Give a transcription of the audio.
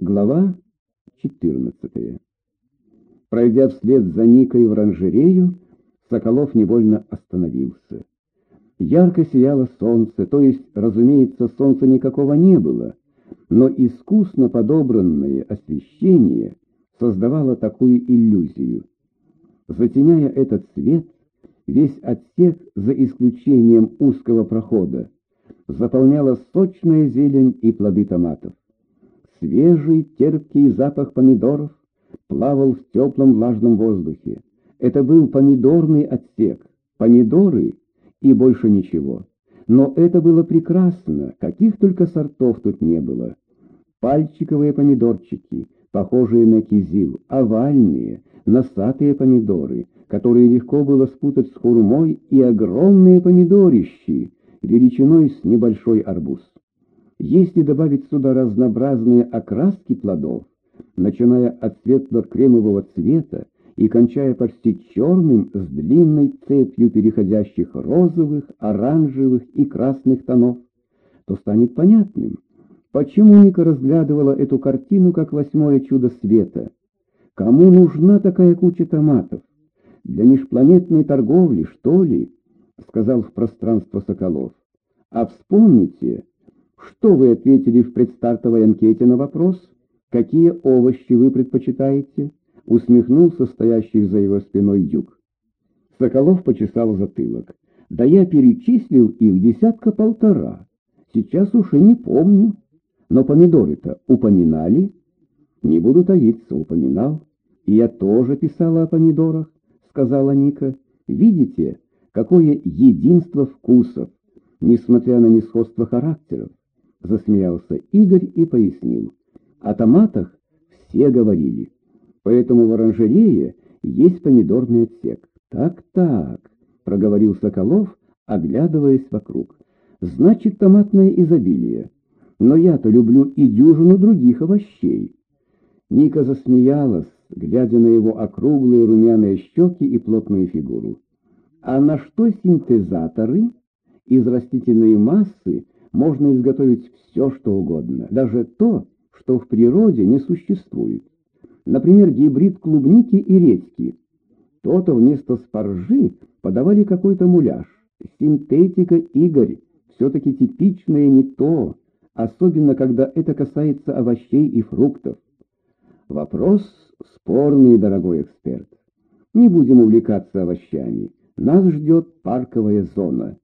Глава 14. Пройдя вслед за Никой в оранжерею, Соколов невольно остановился. Ярко сияло солнце, то есть, разумеется, солнца никакого не было, но искусно подобранное освещение создавало такую иллюзию. Затеняя этот свет, весь отсек, за исключением узкого прохода, заполняла сочная зелень и плоды томатов. Свежий, терпкий запах помидоров плавал в теплом влажном воздухе. Это был помидорный отсек, помидоры и больше ничего. Но это было прекрасно, каких только сортов тут не было. Пальчиковые помидорчики, похожие на кизил, овальные, носатые помидоры, которые легко было спутать с хурмой, и огромные помидорищи, величиной с небольшой арбуз. Если добавить сюда разнообразные окраски плодов, начиная от светло-кремового цвета и кончая почти черным с длинной цепью переходящих розовых, оранжевых и красных тонов, то станет понятным, почему Ника разглядывала эту картину как восьмое чудо света. Кому нужна такая куча томатов? Для межпланетной торговли, что ли? — сказал в пространство Соколов. А вспомните, что вы ответили в предстартовой анкете на вопрос, какие овощи вы предпочитаете? Усмехнулся стоящий за его спиной Дюк. Соколов почесал затылок. Да я перечислил их десятка-полтора. Сейчас уж и не помню. Но помидоры-то упоминали? Не буду таиться, упоминал. И я тоже писала о помидорах, сказала Ника. Видите, какое единство вкусов, несмотря на несходство характеров. Засмеялся Игорь и пояснил. О томатах все говорили, поэтому в оранжерее есть помидорный отсек. Так-так, проговорил Соколов, оглядываясь вокруг. Значит, томатное изобилие. Но я-то люблю и дюжину других овощей. Ника засмеялась, глядя на его округлые румяные щеки и плотную фигуру. А на что синтезаторы? Из растительной массы можно изготовить все, что угодно, даже то, что в природе не существует. Например, гибрид клубники и редьки. То-то вместо спаржи подавали какой-то муляж. Синтетика, Игорь, все-таки типичное не то, особенно когда это касается овощей и фруктов. Вопрос спорный, дорогой эксперт. Не будем увлекаться овощами. Нас ждет парковая зона.